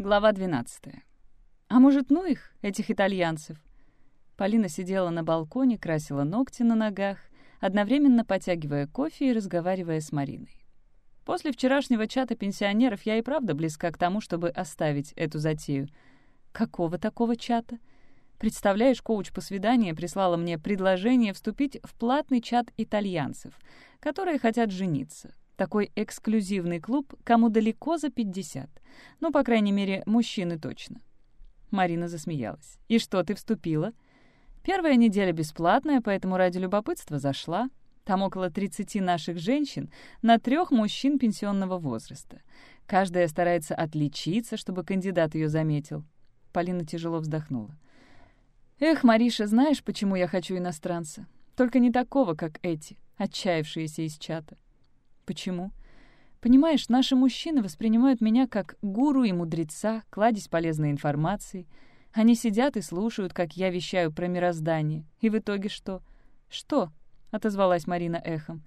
Глава 12. А может, ну их, этих итальянцев? Полина сидела на балконе, красила ногти на ногах, одновременно потягивая кофе и разговаривая с Мариной. После вчерашнего чата пенсионеров я и правда близка к тому, чтобы оставить эту затею. Какого такого чата? Представляешь, коуч по свиданию прислала мне предложение вступить в платный чат итальянцев, которые хотят жениться. Такой эксклюзивный клуб, кому далеко за 50. Ну, по крайней мере, мужчины точно. Марина засмеялась. «И что, ты вступила?» «Первая неделя бесплатная, поэтому ради любопытства зашла. Там около 30 наших женщин на трех мужчин пенсионного возраста. Каждая старается отличиться, чтобы кандидат ее заметил». Полина тяжело вздохнула. «Эх, Мариша, знаешь, почему я хочу иностранца? Только не такого, как эти, отчаявшиеся из чата. Почему? Понимаешь, наши мужчины воспринимают меня как гуру и мудреца, кладезь полезной информации. Они сидят и слушают, как я вещаю про мироздание. И в итоге что? Что? — отозвалась Марина эхом.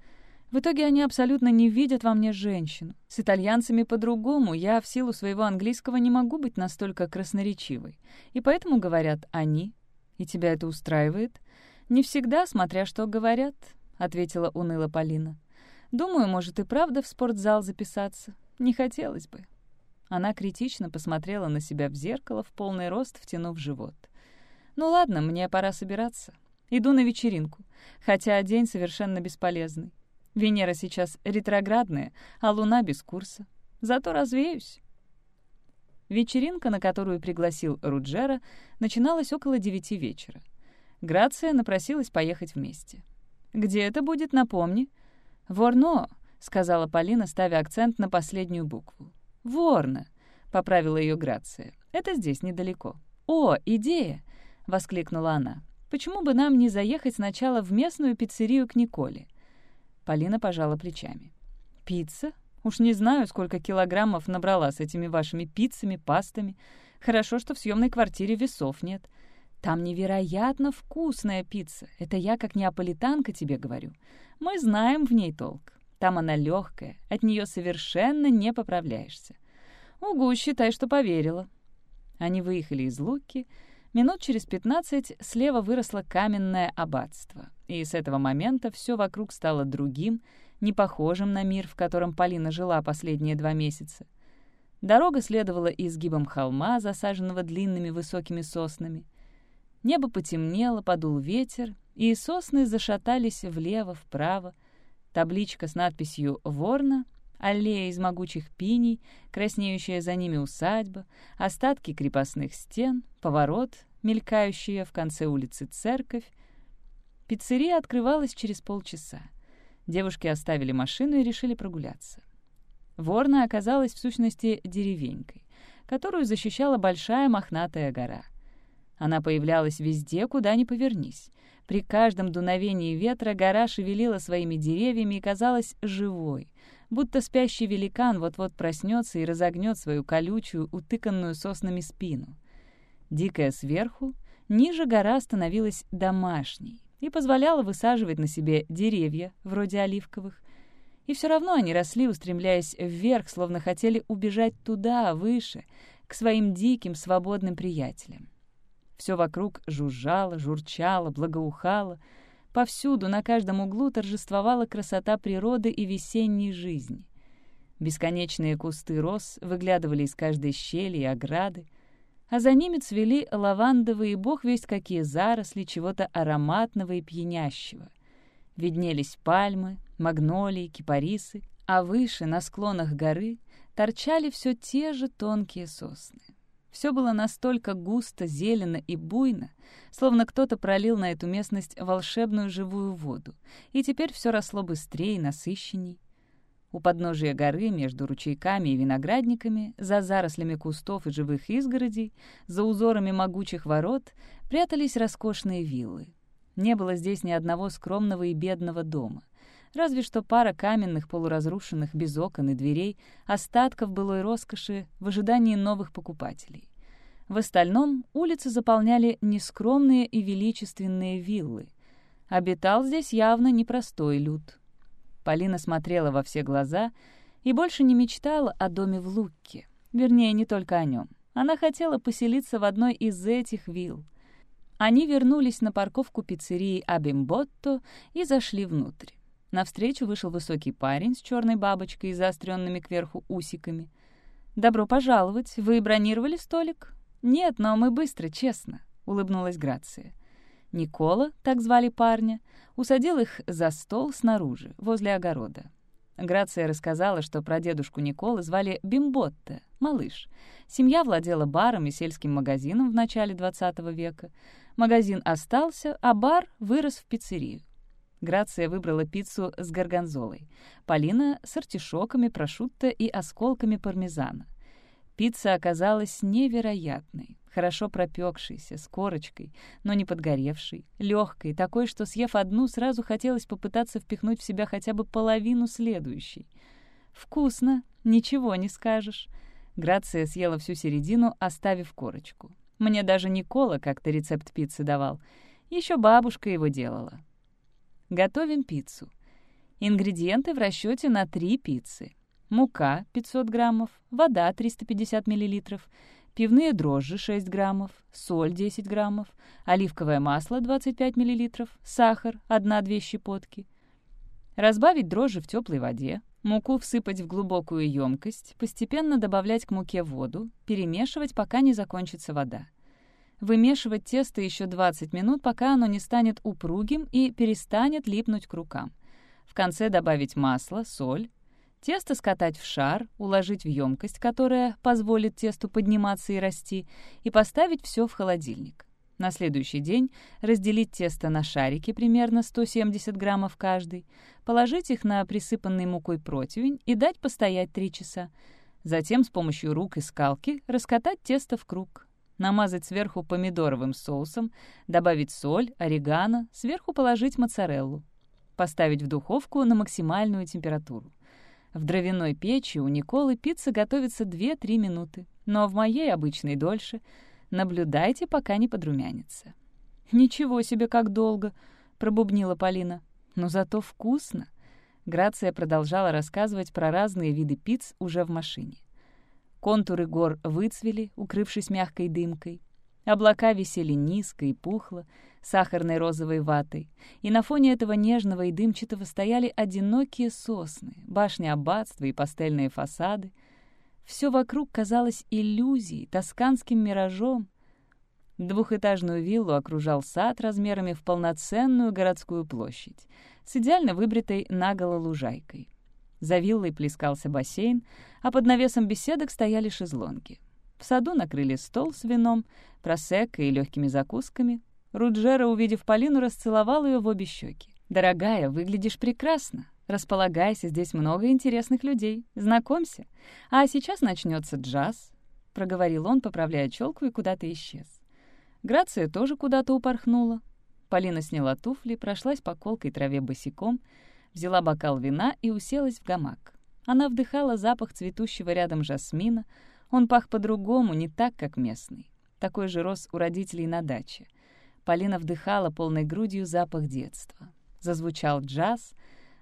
В итоге они абсолютно не видят во мне женщину. С итальянцами по-другому, я в силу своего английского не могу быть настолько красноречивой. И поэтому говорят «они». И тебя это устраивает? Не всегда, смотря что говорят, — ответила уныло Полина. Думаю, может и правда в спортзал записаться. Не хотелось бы». Она критично посмотрела на себя в зеркало в полный рост, втянув живот. «Ну ладно, мне пора собираться. Иду на вечеринку, хотя день совершенно бесполезный. Венера сейчас ретроградная, а Луна без курса. Зато развеюсь». Вечеринка, на которую пригласил Руджера, начиналась около девяти вечера. Грация напросилась поехать вместе. «Где это будет, напомни?» «Ворно», — сказала Полина, ставя акцент на последнюю букву. «Ворно», — поправила ее Грация. «Это здесь, недалеко». «О, идея!» — воскликнула она. «Почему бы нам не заехать сначала в местную пиццерию к Николе?» Полина пожала плечами. «Пицца? Уж не знаю, сколько килограммов набрала с этими вашими пиццами, пастами. Хорошо, что в съемной квартире весов нет. Там невероятно вкусная пицца. Это я, как неаполитанка, тебе говорю. Мы знаем в ней толк. Там она легкая, от нее совершенно не поправляешься. Угу, считай, что поверила. Они выехали из Луки. Минут через пятнадцать слева выросло каменное аббатство. И с этого момента все вокруг стало другим, не похожим на мир, в котором Полина жила последние два месяца. Дорога следовала изгибом холма, засаженного длинными высокими соснами. Небо потемнело, подул ветер, и сосны зашатались влево-вправо. Табличка с надписью «Ворна», аллея из могучих пиней, краснеющая за ними усадьба, остатки крепостных стен, поворот, мелькающая в конце улицы церковь. Пиццерия открывалась через полчаса. Девушки оставили машину и решили прогуляться. Ворна оказалась в сущности деревенькой, которую защищала большая мохнатая гора. Она появлялась везде, куда ни повернись. При каждом дуновении ветра гора шевелила своими деревьями и казалась живой, будто спящий великан вот-вот проснется и разогнет свою колючую, утыканную соснами спину. Дикая сверху, ниже гора становилась домашней и позволяла высаживать на себе деревья, вроде оливковых. И все равно они росли, устремляясь вверх, словно хотели убежать туда, выше, к своим диким, свободным приятелям. Все вокруг жужжало, журчало, благоухало. Повсюду, на каждом углу торжествовала красота природы и весенней жизни. Бесконечные кусты роз выглядывали из каждой щели и ограды, а за ними цвели лавандовые бог весть какие заросли чего-то ароматного и пьянящего. Виднелись пальмы, магнолии, кипарисы, а выше, на склонах горы, торчали все те же тонкие сосны. Все было настолько густо, зелено и буйно, словно кто-то пролил на эту местность волшебную живую воду, и теперь все росло быстрее и насыщенней. У подножия горы, между ручейками и виноградниками, за зарослями кустов и живых изгородей, за узорами могучих ворот, прятались роскошные виллы. Не было здесь ни одного скромного и бедного дома. Разве что пара каменных, полуразрушенных, без окон и дверей, остатков былой роскоши в ожидании новых покупателей. В остальном улицы заполняли нескромные и величественные виллы. Обитал здесь явно непростой люд. Полина смотрела во все глаза и больше не мечтала о доме в Лукке. Вернее, не только о нем. Она хотела поселиться в одной из этих вилл. Они вернулись на парковку пиццерии Абимботто и зашли внутрь. Навстречу вышел высокий парень с черной бабочкой и заостренными кверху усиками. «Добро пожаловать. Вы бронировали столик?» «Нет, но мы быстро, честно», — улыбнулась Грация. Никола, так звали парня, усадил их за стол снаружи, возле огорода. Грация рассказала, что про дедушку Николы звали Бимботта, малыш. Семья владела баром и сельским магазином в начале XX века. Магазин остался, а бар вырос в пиццерию. Грация выбрала пиццу с горгонзолой, Полина — с артишоками, прошутто и осколками пармезана. Пицца оказалась невероятной, хорошо пропекшейся, с корочкой, но не подгоревшей, легкой, такой, что, съев одну, сразу хотелось попытаться впихнуть в себя хотя бы половину следующей. «Вкусно, ничего не скажешь». Грация съела всю середину, оставив корочку. Мне даже Никола как-то рецепт пиццы давал. Еще бабушка его делала. Готовим пиццу. Ингредиенты в расчете на 3 пиццы. Мука 500 граммов, вода 350 миллилитров, пивные дрожжи 6 граммов, соль 10 граммов, оливковое масло 25 миллилитров, сахар 1-2 щепотки. Разбавить дрожжи в теплой воде, муку всыпать в глубокую емкость, постепенно добавлять к муке воду, перемешивать, пока не закончится вода. Вымешивать тесто еще 20 минут, пока оно не станет упругим и перестанет липнуть к рукам. В конце добавить масло, соль. Тесто скатать в шар, уложить в емкость, которая позволит тесту подниматься и расти, и поставить все в холодильник. На следующий день разделить тесто на шарики, примерно 170 граммов каждый, положить их на присыпанный мукой противень и дать постоять 3 часа. Затем с помощью рук и скалки раскатать тесто в круг намазать сверху помидоровым соусом, добавить соль, орегано, сверху положить моцареллу. Поставить в духовку на максимальную температуру. В дровяной печи у Николы пицца готовится 2-3 минуты, но в моей обычной дольше. Наблюдайте, пока не подрумянится. «Ничего себе, как долго!» — пробубнила Полина. «Но зато вкусно!» Грация продолжала рассказывать про разные виды пиц уже в машине. Контуры гор выцвели, укрывшись мягкой дымкой. Облака висели низко и пухло, сахарной розовой ватой, и на фоне этого нежного и дымчатого стояли одинокие сосны, башни аббатства и пастельные фасады. Все вокруг казалось иллюзией, тосканским миражом. Двухэтажную виллу окружал сад размерами в полноценную городскую площадь с идеально выбритой наголо лужайкой. За виллой плескался бассейн, а под навесом беседок стояли шезлонги. В саду накрыли стол с вином, просекко и легкими закусками. Руджера, увидев Полину, расцеловал ее в обе щеки. «Дорогая, выглядишь прекрасно. Располагайся, здесь много интересных людей. Знакомься. А сейчас начнется джаз», — проговорил он, поправляя челку, и куда-то исчез. Грация тоже куда-то упорхнула. Полина сняла туфли, прошлась по колкой траве босиком — взяла бокал вина и уселась в гамак. Она вдыхала запах цветущего рядом жасмина. Он пах по-другому, не так, как местный. Такой же рос у родителей на даче. Полина вдыхала полной грудью запах детства. Зазвучал джаз.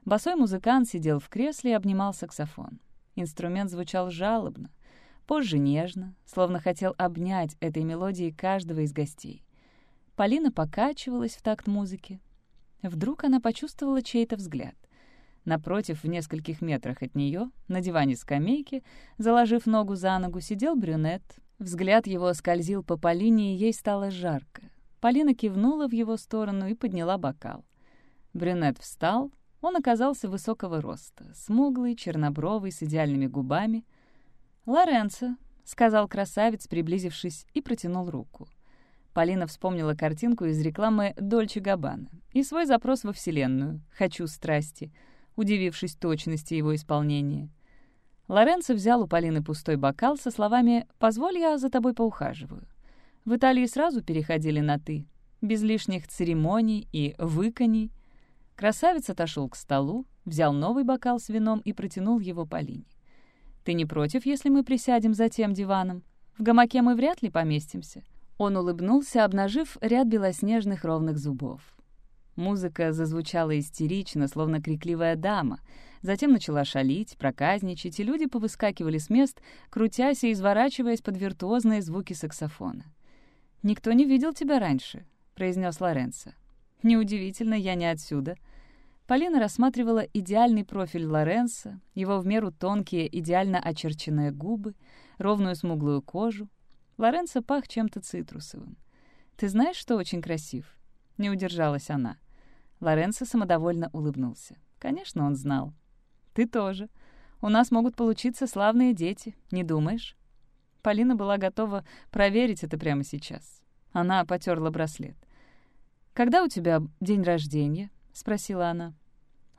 Босой музыкант сидел в кресле и обнимал саксофон. Инструмент звучал жалобно, позже нежно, словно хотел обнять этой мелодией каждого из гостей. Полина покачивалась в такт музыки, Вдруг она почувствовала чей-то взгляд. Напротив, в нескольких метрах от нее, на диване скамейки, заложив ногу за ногу, сидел брюнет. Взгляд его скользил по Полине, и ей стало жарко. Полина кивнула в его сторону и подняла бокал. Брюнет встал. Он оказался высокого роста, смуглый, чернобровый, с идеальными губами. «Лоренцо», — сказал красавец, приблизившись, и протянул руку. Полина вспомнила картинку из рекламы «Дольче Габбана» и свой запрос во Вселенную «Хочу страсти», удивившись точности его исполнения. Лоренцо взял у Полины пустой бокал со словами «Позволь, я за тобой поухаживаю». В Италии сразу переходили на «ты», без лишних церемоний и выканий. Красавец отошел к столу, взял новый бокал с вином и протянул его Полине. «Ты не против, если мы присядем за тем диваном? В гамаке мы вряд ли поместимся. Он улыбнулся, обнажив ряд белоснежных ровных зубов. Музыка зазвучала истерично, словно крикливая дама. Затем начала шалить, проказничать, и люди повыскакивали с мест, крутясь и изворачиваясь под виртуозные звуки саксофона. «Никто не видел тебя раньше», — произнес Лоренцо. «Неудивительно, я не отсюда». Полина рассматривала идеальный профиль Лоренса, его в меру тонкие, идеально очерченные губы, ровную смуглую кожу. Лоренцо пах чем-то цитрусовым. «Ты знаешь, что очень красив?» Не удержалась она. Лоренцо самодовольно улыбнулся. Конечно, он знал. «Ты тоже. У нас могут получиться славные дети, не думаешь?» Полина была готова проверить это прямо сейчас. Она потерла браслет. «Когда у тебя день рождения?» — спросила она.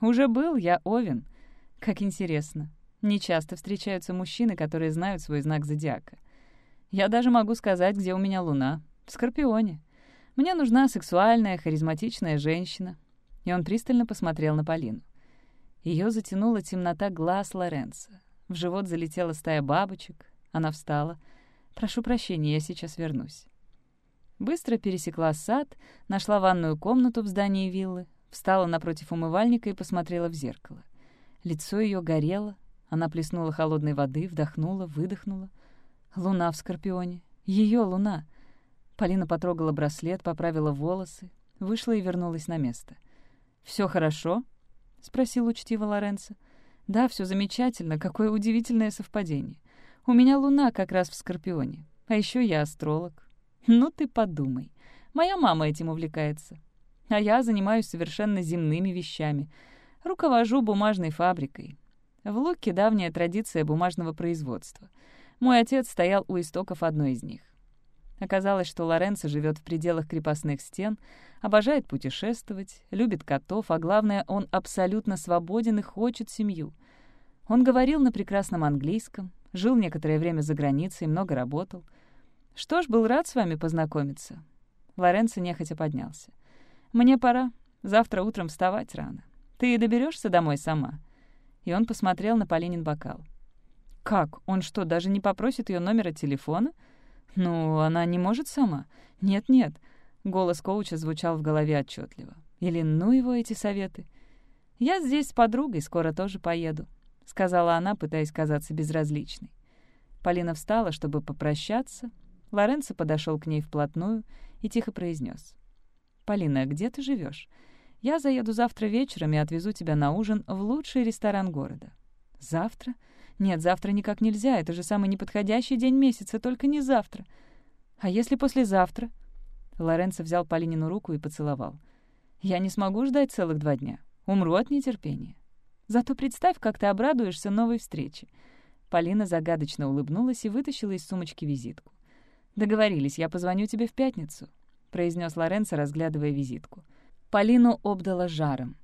«Уже был, я Овен. Как интересно. Не часто встречаются мужчины, которые знают свой знак зодиака. Я даже могу сказать, где у меня луна. В Скорпионе. Мне нужна сексуальная, харизматичная женщина». И он пристально посмотрел на Полину. Ее затянула темнота глаз Лоренца. В живот залетела стая бабочек. Она встала. «Прошу прощения, я сейчас вернусь». Быстро пересекла сад, нашла ванную комнату в здании виллы, встала напротив умывальника и посмотрела в зеркало. Лицо ее горело, она плеснула холодной воды, вдохнула, выдохнула. Луна в Скорпионе. Ее луна. Полина потрогала браслет, поправила волосы, вышла и вернулась на место. Все хорошо?» — спросил учтиво Лоренцо. «Да, все замечательно. Какое удивительное совпадение. У меня луна как раз в Скорпионе. А еще я астролог. Ну ты подумай. Моя мама этим увлекается. А я занимаюсь совершенно земными вещами. Руковожу бумажной фабрикой. В Луке давняя традиция бумажного производства. Мой отец стоял у истоков одной из них. Оказалось, что Лоренцо живет в пределах крепостных стен, обожает путешествовать, любит котов, а главное, он абсолютно свободен и хочет семью. Он говорил на прекрасном английском, жил некоторое время за границей, много работал. Что ж, был рад с вами познакомиться. Лоренцо нехотя поднялся. «Мне пора. Завтра утром вставать рано. Ты доберешься домой сама?» И он посмотрел на Полинин бокал. «Как? Он что, даже не попросит ее номера телефона?» «Ну, она не может сама?» «Нет-нет». Голос коуча звучал в голове отчетливо. «Или ну его эти советы?» «Я здесь с подругой, скоро тоже поеду», — сказала она, пытаясь казаться безразличной. Полина встала, чтобы попрощаться. Лоренцо подошел к ней вплотную и тихо произнес. «Полина, где ты живешь? Я заеду завтра вечером и отвезу тебя на ужин в лучший ресторан города». «Завтра?» Нет, завтра никак нельзя, это же самый неподходящий день месяца, только не завтра. А если послезавтра? Лоренцо взял Полинину руку и поцеловал. Я не смогу ждать целых два дня. Умру от нетерпения. Зато представь, как ты обрадуешься новой встрече. Полина загадочно улыбнулась и вытащила из сумочки визитку. «Договорились, я позвоню тебе в пятницу», — произнес Лоренцо, разглядывая визитку. Полину обдала жаром.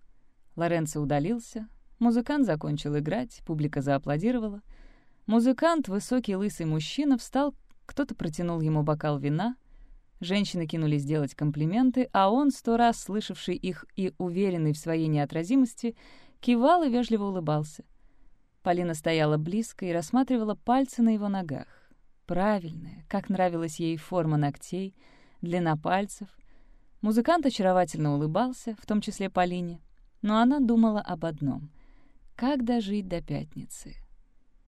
Лоренцо удалился, Музыкант закончил играть, публика зааплодировала. Музыкант, высокий лысый мужчина, встал, кто-то протянул ему бокал вина. Женщины кинулись делать комплименты, а он, сто раз слышавший их и уверенный в своей неотразимости, кивал и вежливо улыбался. Полина стояла близко и рассматривала пальцы на его ногах. Правильная, как нравилась ей форма ногтей, длина пальцев. Музыкант очаровательно улыбался, в том числе Полине, но она думала об одном — как дожить до пятницы?